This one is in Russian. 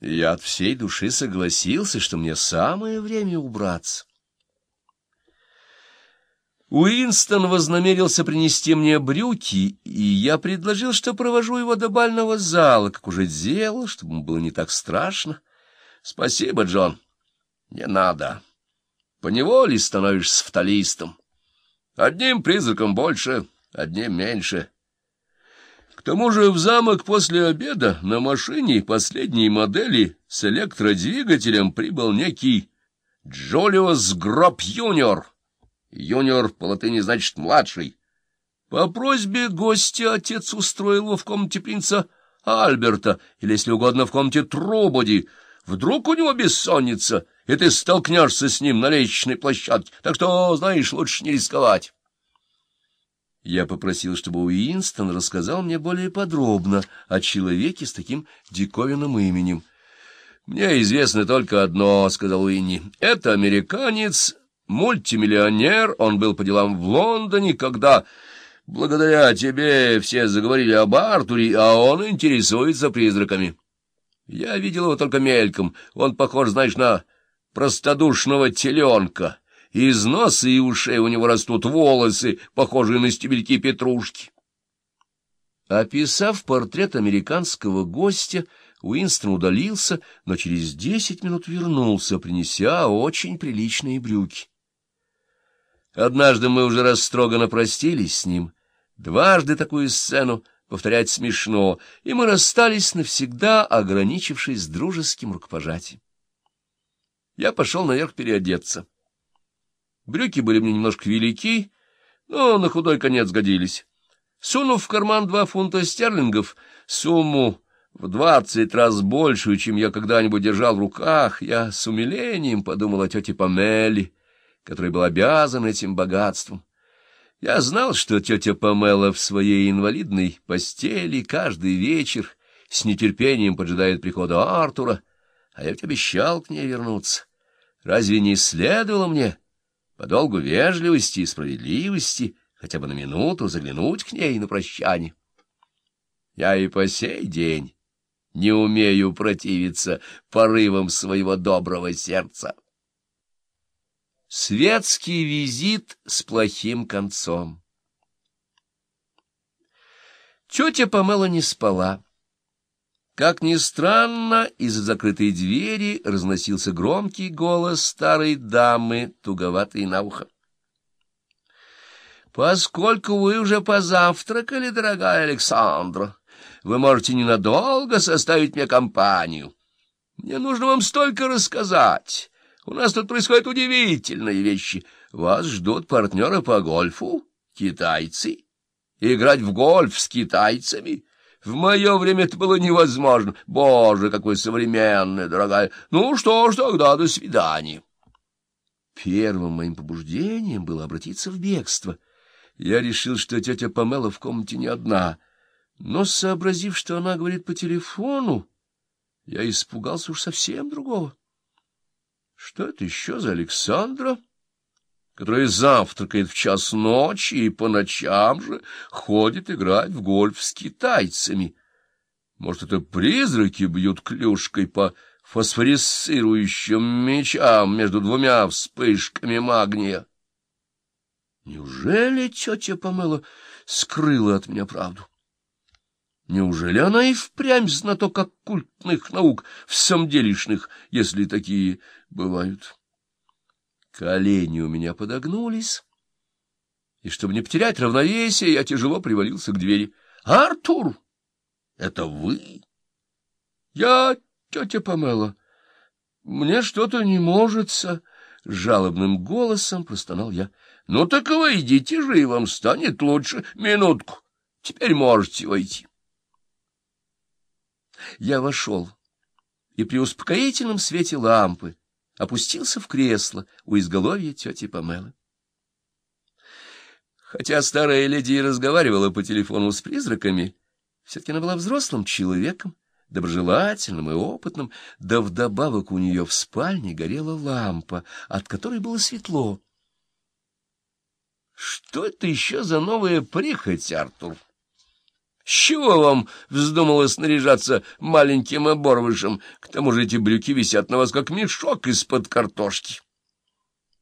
Я от всей души согласился, что мне самое время убраться. Уинстон вознамерился принести мне брюки, и я предложил, что провожу его до бального зала, как уже делал, чтобы ему было не так страшно. — Спасибо, Джон. — Не надо. Поневоле становишься фаталистом. Одним призраком больше, одним меньше. К тому же в замок после обеда на машине последней модели с электродвигателем прибыл некий Джолиос Гроб Юниор. Юниор по латыни значит «младший». По просьбе гостя отец устроил его в комнате принца Альберта, или, если угодно, в комнате Трубоди. Вдруг у него бессонница, и ты столкнешься с ним на лестничной площадке, так что, знаешь, лучше не рисковать. Я попросил, чтобы Уинстон рассказал мне более подробно о человеке с таким диковинным именем. — Мне известно только одно, — сказал Уинни. — Это американец Мультимиллионер, он был по делам в Лондоне, когда, благодаря тебе, все заговорили об Артуре, а он интересуется призраками. Я видел его только мельком, он похож, знаешь, на простодушного теленка. Из носа и ушей у него растут волосы, похожие на стебельки петрушки. Описав портрет американского гостя, Уинстон удалился, но через десять минут вернулся, принеся очень приличные брюки. Однажды мы уже растроганно простились с ним. Дважды такую сцену повторять смешно, и мы расстались навсегда, ограничившись дружеским рукопожатием. Я пошел наверх переодеться. Брюки были мне немножко велики, но на худой конец годились. Сунув в карман два фунта стерлингов, сумму в двадцать раз большую, чем я когда-нибудь держал в руках, я с умилением подумал о тете Памеле, который был обязан этим богатством. Я знал, что тетя Памела в своей инвалидной постели каждый вечер с нетерпением поджидает прихода Артура, а я ведь обещал к ней вернуться. Разве не следовало мне, по долгу вежливости и справедливости, хотя бы на минуту заглянуть к ней на прощание? Я и по сей день не умею противиться порывам своего доброго сердца. Светский визит с плохим концом. Тетя Памела не спала. Как ни странно, из-за закрытой двери разносился громкий голос старой дамы, туговатый на ухо. «Поскольку вы уже позавтракали, дорогая Александра, вы можете ненадолго составить мне компанию. Мне нужно вам столько рассказать». У нас тут происходят удивительные вещи. Вас ждут партнеры по гольфу, китайцы. Играть в гольф с китайцами? В мое время это было невозможно. Боже, какой современный, дорогая. Ну что ж, тогда до свидания. Первым моим побуждением было обратиться в бегство. Я решил, что тетя Памела в комнате не одна. Но, сообразив, что она говорит по телефону, я испугался уж совсем другого. Что это еще за Александра, которая завтракает в час ночи и по ночам же ходит играть в гольф с китайцами? Может, это призраки бьют клюшкой по фосфорисцирующим мечам между двумя вспышками магния? Неужели тетя Памела скрыла от меня правду? Неужели она и впрямь знаток оккультных наук, в самом делешных, если такие бывают? Колени у меня подогнулись, и, чтобы не потерять равновесие, я тяжело привалился к двери. — Артур, это вы? — Я тетя Памела. Мне что-то не можется, — жалобным голосом простонал я. — Ну так вы идите же, и вам станет лучше. Минутку, теперь можете войти. Я вошел и при успокоительном свете лампы опустился в кресло у изголовья тети Памелы. Хотя старая леди и разговаривала по телефону с призраками, все-таки она была взрослым человеком, доброжелательным и опытным, да вдобавок у нее в спальне горела лампа, от которой было светло. — Что это еще за новая прихоть, Артур? Чего вам вздумало снаряжаться маленьким оборвышем? К тому же эти брюки висят на вас, как мешок из-под картошки.